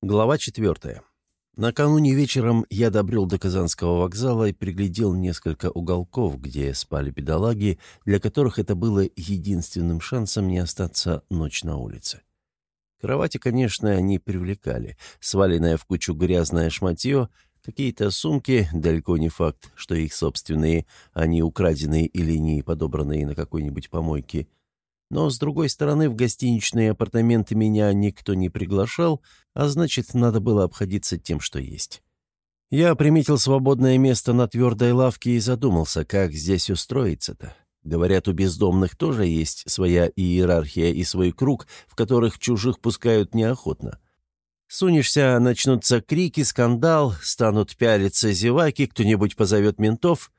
Глава четвертая. Накануне вечером я добрел до Казанского вокзала и приглядел несколько уголков, где спали бедолаги, для которых это было единственным шансом не остаться ночь на улице. Кровати, конечно, не привлекали. Сваленное в кучу грязное шматье, какие-то сумки, далеко не факт, что их собственные, а не украденные или не подобранные на какой-нибудь помойке – но, с другой стороны, в гостиничные апартаменты меня никто не приглашал, а значит, надо было обходиться тем, что есть. Я приметил свободное место на твердой лавке и задумался, как здесь устроиться-то. Говорят, у бездомных тоже есть своя иерархия и свой круг, в которых чужих пускают неохотно. Сунешься, начнутся крики, скандал, станут пялиться зеваки, кто-нибудь позовет ментов,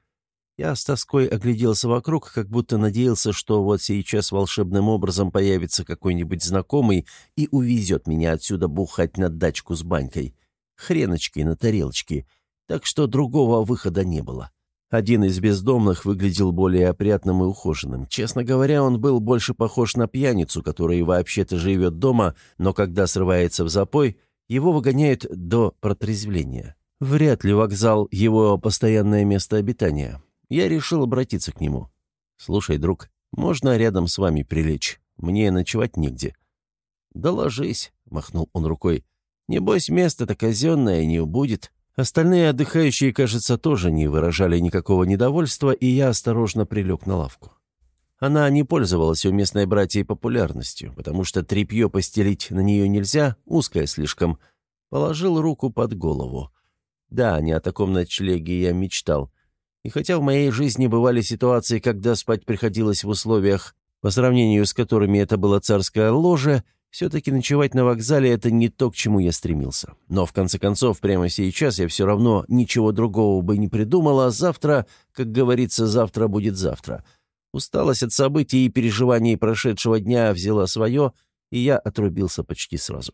я с тоской огляделся вокруг, как будто надеялся, что вот сейчас волшебным образом появится какой-нибудь знакомый и увезет меня отсюда бухать на дачку с банькой. Хреночкой на тарелочке. Так что другого выхода не было. Один из бездомных выглядел более опрятным и ухоженным. Честно говоря, он был больше похож на пьяницу, который вообще-то живет дома, но когда срывается в запой, его выгоняют до протрезвления. Вряд ли вокзал — его постоянное место обитания. Я решил обратиться к нему. «Слушай, друг, можно рядом с вами прилечь? Мне ночевать негде». «Да ложись», — махнул он рукой. «Небось, место-то казенное не убудет». Остальные отдыхающие, кажется, тоже не выражали никакого недовольства, и я осторожно прилег на лавку. Она не пользовалась у местной братьей популярностью, потому что тряпье постелить на нее нельзя, узкое слишком. Положил руку под голову. Да, не о таком ночлеге я мечтал. И хотя в моей жизни бывали ситуации, когда спать приходилось в условиях, по сравнению с которыми это было царское ложе, все-таки ночевать на вокзале – это не то, к чему я стремился. Но, в конце концов, прямо сейчас я все равно ничего другого бы не придумал, а завтра, как говорится, завтра будет завтра. Усталость от событий и переживаний прошедшего дня взяла свое, и я отрубился почти сразу.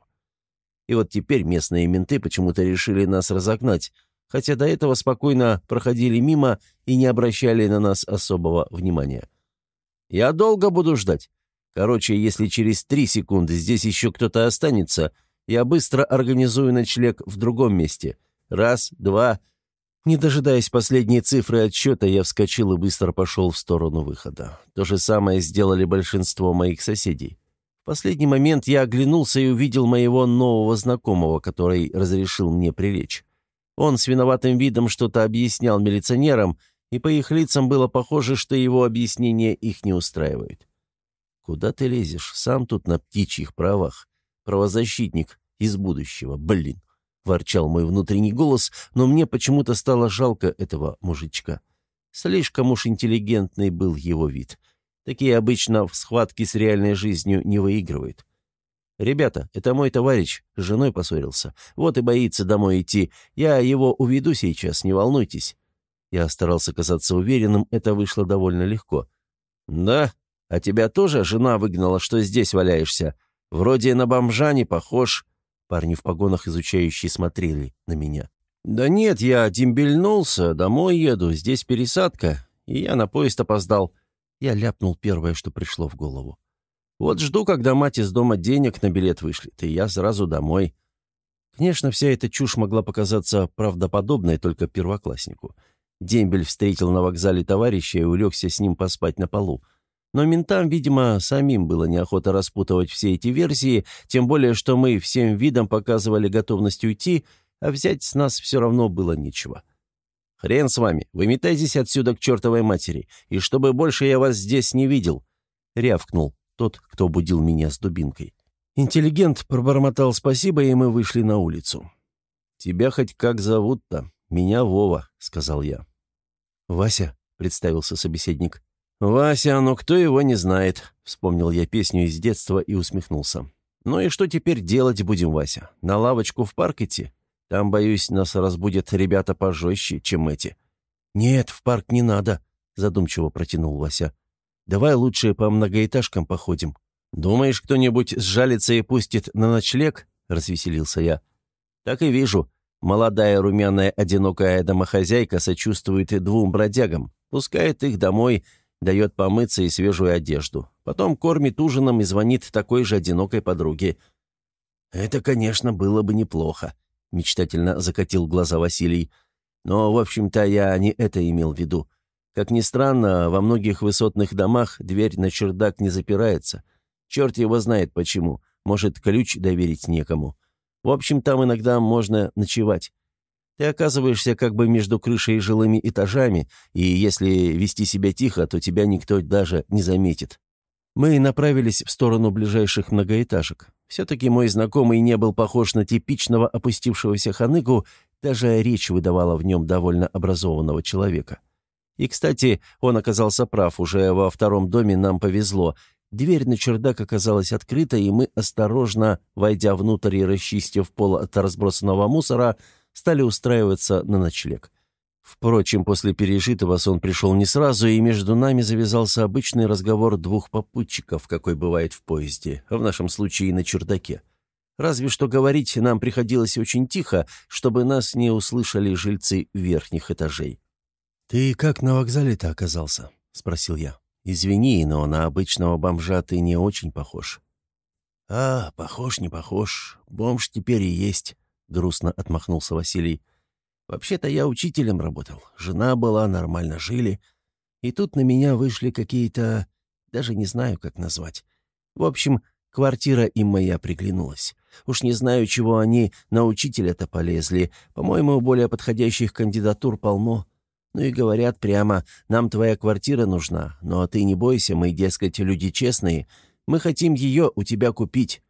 И вот теперь местные менты почему-то решили нас разогнать – хотя до этого спокойно проходили мимо и не обращали на нас особого внимания. «Я долго буду ждать. Короче, если через три секунды здесь еще кто-то останется, я быстро организую ночлег в другом месте. Раз, два...» Не дожидаясь последней цифры отсчета, я вскочил и быстро пошел в сторону выхода. То же самое сделали большинство моих соседей. В последний момент я оглянулся и увидел моего нового знакомого, который разрешил мне прилечь. Он с виноватым видом что-то объяснял милиционерам, и по их лицам было похоже, что его объяснения их не устраивают. «Куда ты лезешь? Сам тут на птичьих правах. Правозащитник из будущего, блин!» — ворчал мой внутренний голос, но мне почему-то стало жалко этого мужичка. Слишком уж интеллигентный был его вид. Такие обычно в схватке с реальной жизнью не выигрывают. «Ребята, это мой товарищ, с женой поссорился. Вот и боится домой идти. Я его уведу сейчас, не волнуйтесь». Я старался казаться уверенным, это вышло довольно легко. «Да? А тебя тоже жена выгнала, что здесь валяешься? Вроде на бомжа не похож». Парни в погонах, изучающие, смотрели на меня. «Да нет, я дембельнулся, домой еду, здесь пересадка, и я на поезд опоздал». Я ляпнул первое, что пришло в голову. Вот жду, когда мать из дома денег на билет вышлет, и я сразу домой. Конечно, вся эта чушь могла показаться правдоподобной только первокласснику. Дембель встретил на вокзале товарища и улегся с ним поспать на полу. Но ментам, видимо, самим было неохота распутывать все эти версии, тем более, что мы всем видом показывали готовность уйти, а взять с нас все равно было нечего. «Хрен с вами, выметайтесь отсюда к чертовой матери, и чтобы больше я вас здесь не видел», — рявкнул тот, кто будил меня с дубинкой. Интеллигент пробормотал спасибо, и мы вышли на улицу. «Тебя хоть как зовут-то? Меня Вова», — сказал я. «Вася», — представился собеседник. «Вася, но кто его не знает», — вспомнил я песню из детства и усмехнулся. «Ну и что теперь делать будем, Вася? На лавочку в парк идти? Там, боюсь, нас разбудят ребята пожестче, чем эти». «Нет, в парк не надо», — задумчиво протянул Вася. Давай лучше по многоэтажкам походим. Думаешь, кто-нибудь сжалится и пустит на ночлег?» — развеселился я. «Так и вижу. Молодая румяная одинокая домохозяйка сочувствует и двум бродягам, пускает их домой, дает помыться и свежую одежду. Потом кормит ужином и звонит такой же одинокой подруге. «Это, конечно, было бы неплохо», — мечтательно закатил глаза Василий. «Но, в общем-то, я не это имел в виду. Как ни странно, во многих высотных домах дверь на чердак не запирается. Черт его знает почему. Может, ключ доверить некому. В общем, там иногда можно ночевать. Ты оказываешься как бы между крышей и жилыми этажами, и если вести себя тихо, то тебя никто даже не заметит. Мы направились в сторону ближайших многоэтажек. Все-таки мой знакомый не был похож на типичного опустившегося ханыгу, даже речь выдавала в нем довольно образованного человека. И, кстати, он оказался прав, уже во втором доме нам повезло. Дверь на чердак оказалась открыта, и мы, осторожно, войдя внутрь и расчистив пол от разбросанного мусора, стали устраиваться на ночлег. Впрочем, после пережитого сон пришел не сразу, и между нами завязался обычный разговор двух попутчиков, какой бывает в поезде, в нашем случае на чердаке. Разве что говорить нам приходилось очень тихо, чтобы нас не услышали жильцы верхних этажей. «Ты как на вокзале-то оказался?» — спросил я. «Извини, но на обычного бомжа ты не очень похож». «А, похож, не похож. Бомж теперь и есть», — грустно отмахнулся Василий. «Вообще-то я учителем работал. Жена была, нормально жили. И тут на меня вышли какие-то... Даже не знаю, как назвать. В общем, квартира им моя приглянулась. Уж не знаю, чего они на учителя-то полезли. По-моему, более подходящих кандидатур полно». Ну и говорят прямо, нам твоя квартира нужна, но ты не бойся, мы, дескать, люди честные, мы хотим ее у тебя купить.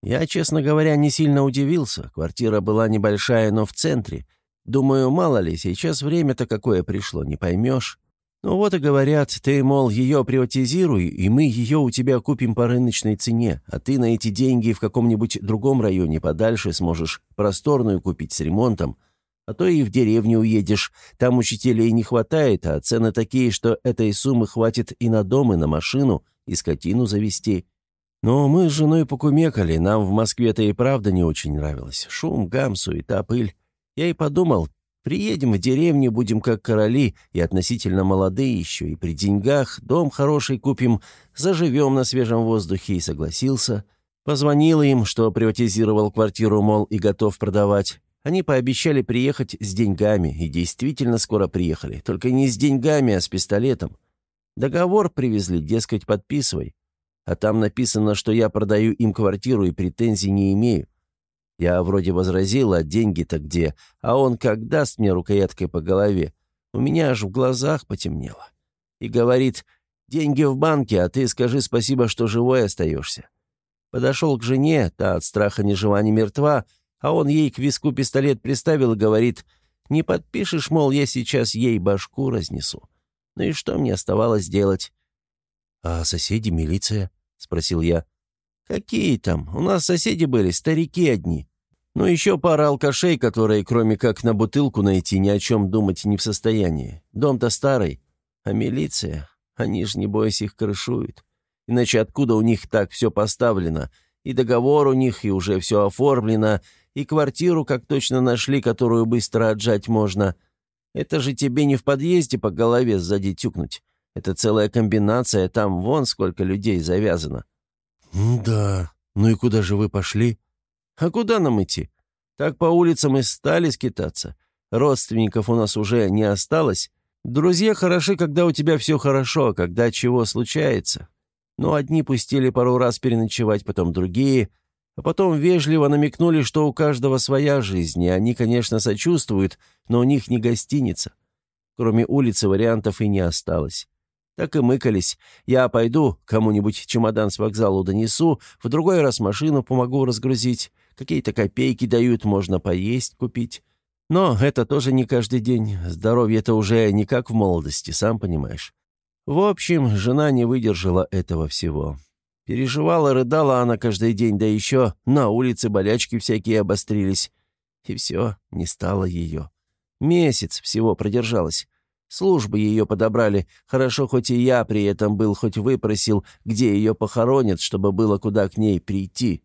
Я, честно говоря, не сильно удивился. Квартира была небольшая, но в центре. Думаю, мало ли, сейчас время-то какое пришло, не поймешь. Ну вот и говорят, ты, мол, ее приватизируй, и мы ее у тебя купим по рыночной цене, а ты на эти деньги в каком-нибудь другом районе подальше сможешь просторную купить с ремонтом, а то и в деревню уедешь. Там учителей не хватает, а цены такие, что этой суммы хватит и на дом, и на машину, и скотину завести. Но мы с женой покумекали, нам в Москве-то и правда не очень нравилось. Шум, гам, суета, пыль. Я и подумал, приедем в деревню, будем как короли, и относительно молодые еще, и при деньгах, дом хороший купим, заживем на свежем воздухе, и согласился. Позвонил им, что приватизировал квартиру, мол, и готов продавать. Они пообещали приехать с деньгами, и действительно скоро приехали. Только не с деньгами, а с пистолетом. Договор привезли, дескать, подписывай. А там написано, что я продаю им квартиру и претензий не имею. Я вроде возразил, а деньги-то где? А он как даст мне рукояткой по голове? У меня аж в глазах потемнело. И говорит, деньги в банке, а ты скажи спасибо, что живой остаешься. Подошел к жене, та от страха ни жива, ни мертва, а он ей к виску пистолет приставил и говорит, «Не подпишешь, мол, я сейчас ей башку разнесу». Ну и что мне оставалось делать? «А соседи, милиция?» — спросил я. «Какие там? У нас соседи были, старики одни. Ну еще пара алкашей, которые, кроме как на бутылку найти, ни о чем думать не в состоянии. Дом-то старый. А милиция? Они ж, небось, их крышуют. Иначе откуда у них так все поставлено? И договор у них, и уже все оформлено, и квартиру как точно нашли, которую быстро отжать можно. Это же тебе не в подъезде по голове сзади тюкнуть. Это целая комбинация, там вон сколько людей завязано». «Да. Ну и куда же вы пошли?» «А куда нам идти? Так по улицам и стали скитаться. Родственников у нас уже не осталось. Друзья хороши, когда у тебя все хорошо, а когда чего случается. Но одни пустили пару раз переночевать, потом другие. А потом вежливо намекнули, что у каждого своя жизнь, и они, конечно, сочувствуют, но у них не гостиница. Кроме улицы вариантов и не осталось. Так и мыкались. Я пойду, кому-нибудь чемодан с вокзала донесу, в другой раз машину помогу разгрузить. Какие-то копейки дают, можно поесть купить. Но это тоже не каждый день. Здоровье-то уже не как в молодости, сам понимаешь. В общем, жена не выдержала этого всего. Переживала, рыдала она каждый день, да еще на улице болячки всякие обострились. И все, не стало ее. Месяц всего продержалась. Службы ее подобрали. Хорошо, хоть и я при этом был, хоть выпросил, где ее похоронят, чтобы было куда к ней прийти.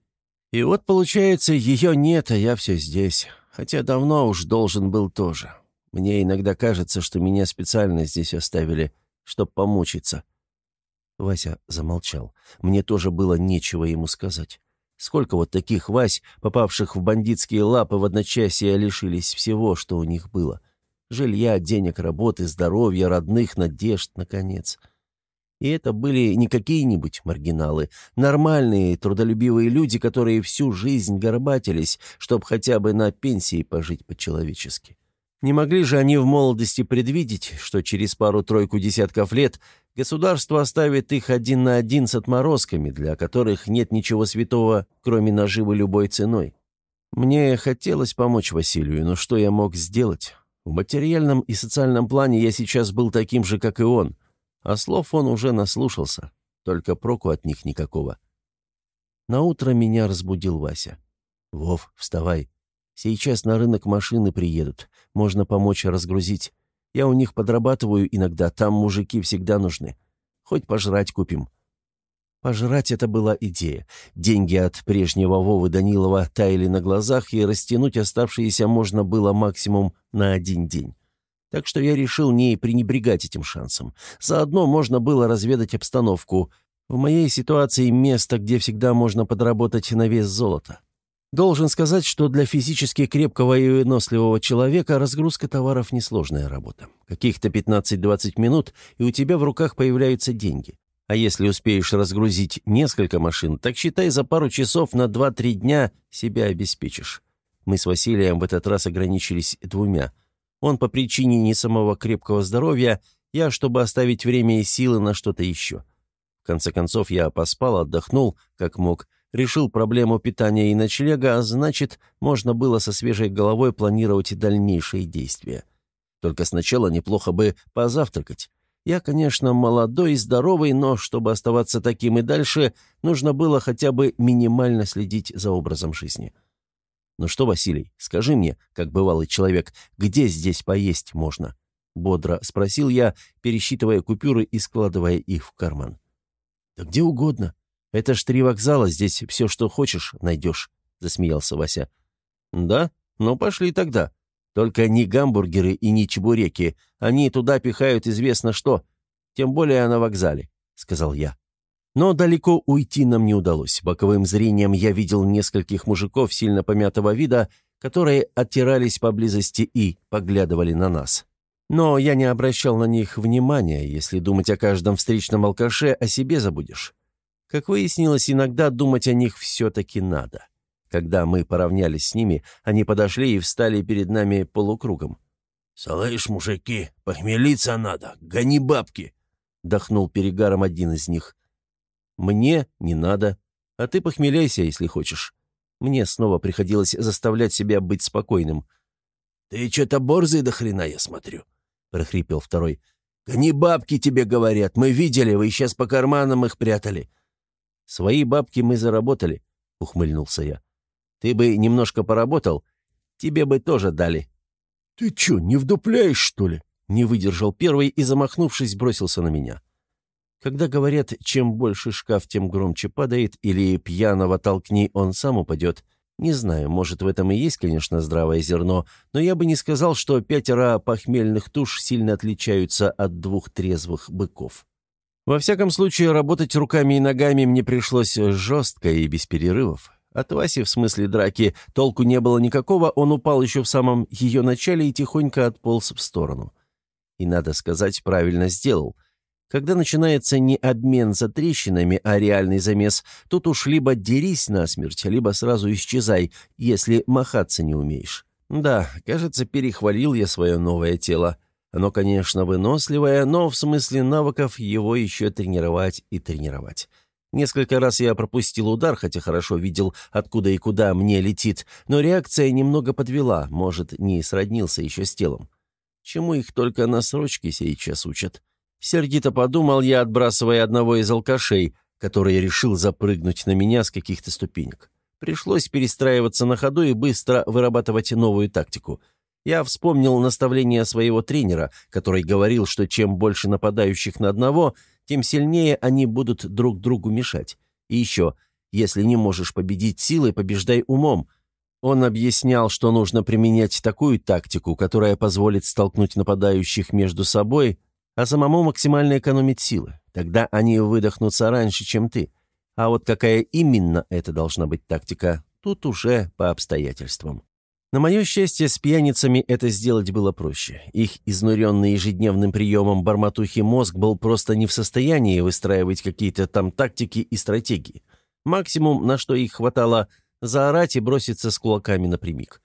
И вот, получается, ее нет, а я все здесь. Хотя давно уж должен был тоже. Мне иногда кажется, что меня специально здесь оставили, чтоб помучиться. Вася замолчал. Мне тоже было нечего ему сказать. Сколько вот таких Вась, попавших в бандитские лапы в одночасье, лишились всего, что у них было. Жилья, денег, работы, здоровья, родных, надежд, наконец. И это были не какие-нибудь маргиналы, нормальные, трудолюбивые люди, которые всю жизнь горбатились, чтобы хотя бы на пенсии пожить по-человечески. Не могли же они в молодости предвидеть, что через пару-тройку десятков лет государство оставит их один на один с отморозками, для которых нет ничего святого, кроме наживы любой ценой. Мне хотелось помочь Василию, но что я мог сделать? В материальном и социальном плане я сейчас был таким же, как и он, а слов он уже наслушался, только проку от них никакого. Наутро меня разбудил Вася. «Вов, вставай. Сейчас на рынок машины приедут. Можно помочь разгрузить. Я у них подрабатываю иногда, там мужики всегда нужны. Хоть пожрать купим». Пожрать это была идея. Деньги от прежнего Вовы Данилова таяли на глазах, и растянуть оставшиеся можно было максимум на один день. Так что я решил не пренебрегать этим шансом. Заодно можно было разведать обстановку. В моей ситуации место, где всегда можно подработать на вес золота. Должен сказать, что для физически крепкого и выносливого человека разгрузка товаров – несложная работа. Каких-то 15-20 минут, и у тебя в руках появляются деньги. А если успеешь разгрузить несколько машин, так считай, за пару часов на 2-3 дня себя обеспечишь. Мы с Василием в этот раз ограничились двумя. Он по причине не самого крепкого здоровья, я, чтобы оставить время и силы на что-то еще. В конце концов, я поспал, отдохнул, как мог, решил проблему питания и ночлега, а значит, можно было со свежей головой планировать дальнейшие действия. Только сначала неплохо бы позавтракать. Я, конечно, молодой и здоровый, но чтобы оставаться таким и дальше, нужно было хотя бы минимально следить за образом жизни. «Ну что, Василий, скажи мне, как бывалый человек, где здесь поесть можно?» Бодро спросил я, пересчитывая купюры и складывая их в карман. «Да где угодно. Это ж три вокзала, здесь все, что хочешь, найдешь», — засмеялся Вася. «Да? Ну, пошли тогда. Только не гамбургеры и не чебуреки. Они туда пихают известно что. Тем более на вокзале», — сказал я. Но далеко уйти нам не удалось. Боковым зрением я видел нескольких мужиков сильно помятого вида, которые оттирались поблизости и поглядывали на нас. Но я не обращал на них внимания, если думать о каждом встречном алкаше, о себе забудешь. Как выяснилось, иногда думать о них все-таки надо. Когда мы поравнялись с ними, они подошли и встали перед нами полукругом. «Слышь, мужики, похмелиться надо, гони бабки!» — дохнул перегаром один из них. «Мне не надо, а ты похмеляйся, если хочешь». Мне снова приходилось заставлять себя быть спокойным. «Ты что-то борзый до хрена, я смотрю», — прохрипел второй. «Гони бабки, тебе говорят. Мы видели, вы сейчас по карманам их прятали. «Свои бабки мы заработали», — ухмыльнулся я. «Ты бы немножко поработал, тебе бы тоже дали». «Ты чё, не вдупляешь, что ли?» Не выдержал первый и, замахнувшись, бросился на меня. Когда говорят, чем больше шкаф, тем громче падает, или пьяного толкни, он сам упадет, не знаю, может, в этом и есть, конечно, здравое зерно, но я бы не сказал, что пятеро похмельных туш сильно отличаются от двух трезвых быков. Во всяком случае, работать руками и ногами мне пришлось жестко и без перерывов. От Васи, в смысле драки, толку не было никакого, он упал еще в самом ее начале и тихонько отполз в сторону. И, надо сказать, правильно сделал. Когда начинается не обмен за трещинами, а реальный замес, тут уж либо дерись насмерть, либо сразу исчезай, если махаться не умеешь. Да, кажется, перехвалил я свое новое тело. Оно, конечно, выносливое, но в смысле навыков его еще тренировать и тренировать. Несколько раз я пропустил удар, хотя хорошо видел, откуда и куда мне летит, но реакция немного подвела, может, не сроднился еще с телом. Чему их только на срочке сейчас учат? Сердито подумал я, отбрасывая одного из алкашей, который решил запрыгнуть на меня с каких-то ступенек. Пришлось перестраиваться на ходу и быстро вырабатывать новую тактику — я вспомнил наставление своего тренера, который говорил, что чем больше нападающих на одного, тем сильнее они будут друг другу мешать. И еще, если не можешь победить силой, побеждай умом. Он объяснял, что нужно применять такую тактику, которая позволит столкнуть нападающих между собой, а самому максимально экономить силы. Тогда они выдохнутся раньше, чем ты. А вот какая именно это должна быть тактика, тут уже по обстоятельствам. На мое счастье, с пьяницами это сделать было проще. Их изнуренный ежедневным приемом барматухи мозг был просто не в состоянии выстраивать какие-то там тактики и стратегии. Максимум, на что их хватало, заорать и броситься с кулаками напрямик.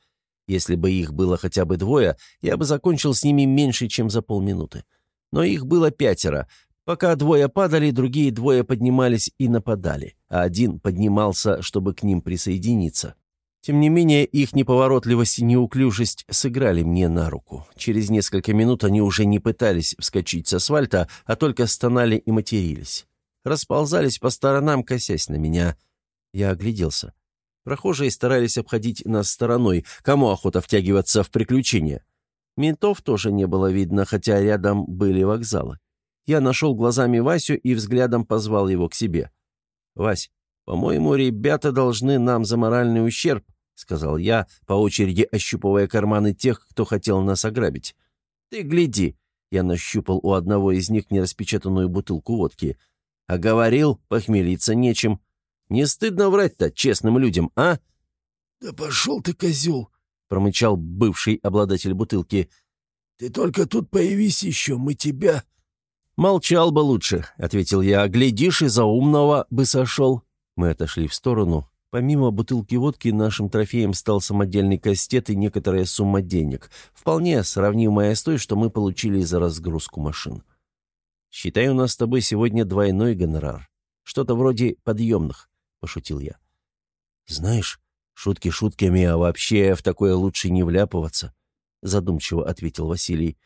Если бы их было хотя бы двое, я бы закончил с ними меньше, чем за полминуты. Но их было пятеро. Пока двое падали, другие двое поднимались и нападали, а один поднимался, чтобы к ним присоединиться. Тем не менее, их неповоротливость и неуклюжесть сыграли мне на руку. Через несколько минут они уже не пытались вскочить с асфальта, а только стонали и матерились. Расползались по сторонам, косясь на меня. Я огляделся. Прохожие старались обходить нас стороной, кому охота втягиваться в приключения. Ментов тоже не было видно, хотя рядом были вокзалы. Я нашел глазами Васю и взглядом позвал его к себе. «Вась, по-моему, ребята должны нам за моральный ущерб», — сказал я, по очереди ощупывая карманы тех, кто хотел нас ограбить. «Ты гляди!» — я нащупал у одного из них нераспечатанную бутылку водки. «А говорил, похмелиться нечем. Не стыдно врать-то честным людям, а?» «Да пошел ты, козел!» — промычал бывший обладатель бутылки. «Ты только тут появись еще, мы тебя...» «Молчал бы лучше», — ответил я. «Глядишь, из-за умного бы сошел». Мы отошли в сторону. Помимо бутылки водки, нашим трофеем стал самодельный кастет и некоторая сумма денег, вполне сравнимая с той, что мы получили за разгрузку машин. «Считай, у нас с тобой сегодня двойной гонорар. Что-то вроде подъемных. — пошутил я. «Знаешь, шутки шутками, а вообще в такое лучше не вляпываться», — задумчиво ответил Василий.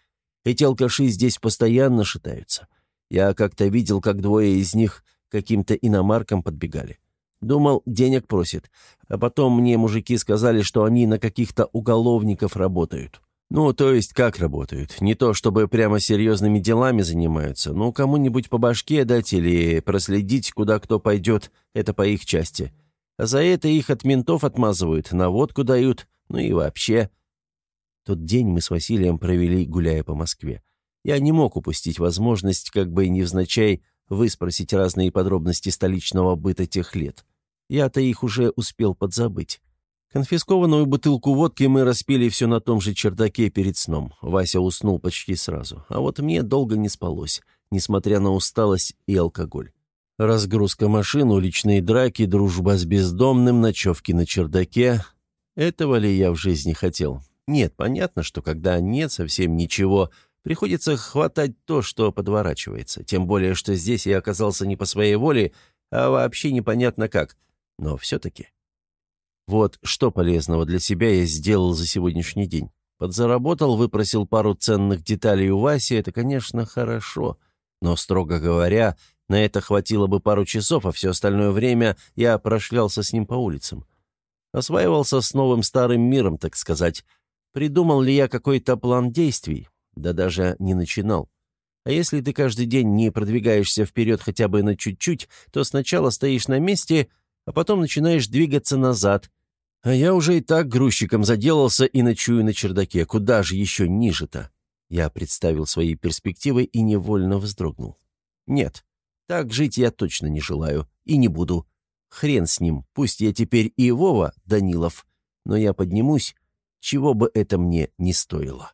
«Эти алкаши здесь постоянно шатаются. Я как-то видел, как двое из них каким-то иномаркам подбегали. Думал, денег просит. А потом мне мужики сказали, что они на каких-то уголовников работают. Ну, то есть как работают? Не то, чтобы прямо серьезными делами занимаются, но кому-нибудь по башке дать или проследить, куда кто пойдет, это по их части. А за это их от ментов отмазывают, наводку дают, ну и вообще. Тот день мы с Василием провели, гуляя по Москве. Я не мог упустить возможность, как бы невзначай, выспросить разные подробности столичного быта тех лет. Я-то их уже успел подзабыть. Конфискованную бутылку водки мы распили все на том же чердаке перед сном. Вася уснул почти сразу. А вот мне долго не спалось, несмотря на усталость и алкоголь. Разгрузка машин, уличные драки, дружба с бездомным, ночевки на чердаке. Этого ли я в жизни хотел? Нет, понятно, что когда нет совсем ничего, приходится хватать то, что подворачивается. Тем более, что здесь я оказался не по своей воле, а вообще непонятно как. Но все-таки... Вот что полезного для себя я сделал за сегодняшний день. Подзаработал, выпросил пару ценных деталей у Васи, это, конечно, хорошо. Но, строго говоря, на это хватило бы пару часов, а все остальное время я прошлялся с ним по улицам. Осваивался с новым старым миром, так сказать. Придумал ли я какой-то план действий? Да даже не начинал. А если ты каждый день не продвигаешься вперед хотя бы на чуть-чуть, то сначала стоишь на месте, а потом начинаешь двигаться назад. А я уже и так грузчиком заделался и ночую на чердаке. Куда же еще ниже-то? Я представил свои перспективы и невольно вздрогнул. Нет, так жить я точно не желаю и не буду. Хрен с ним, пусть я теперь и Вова Данилов, но я поднимусь, чего бы это мне не стоило.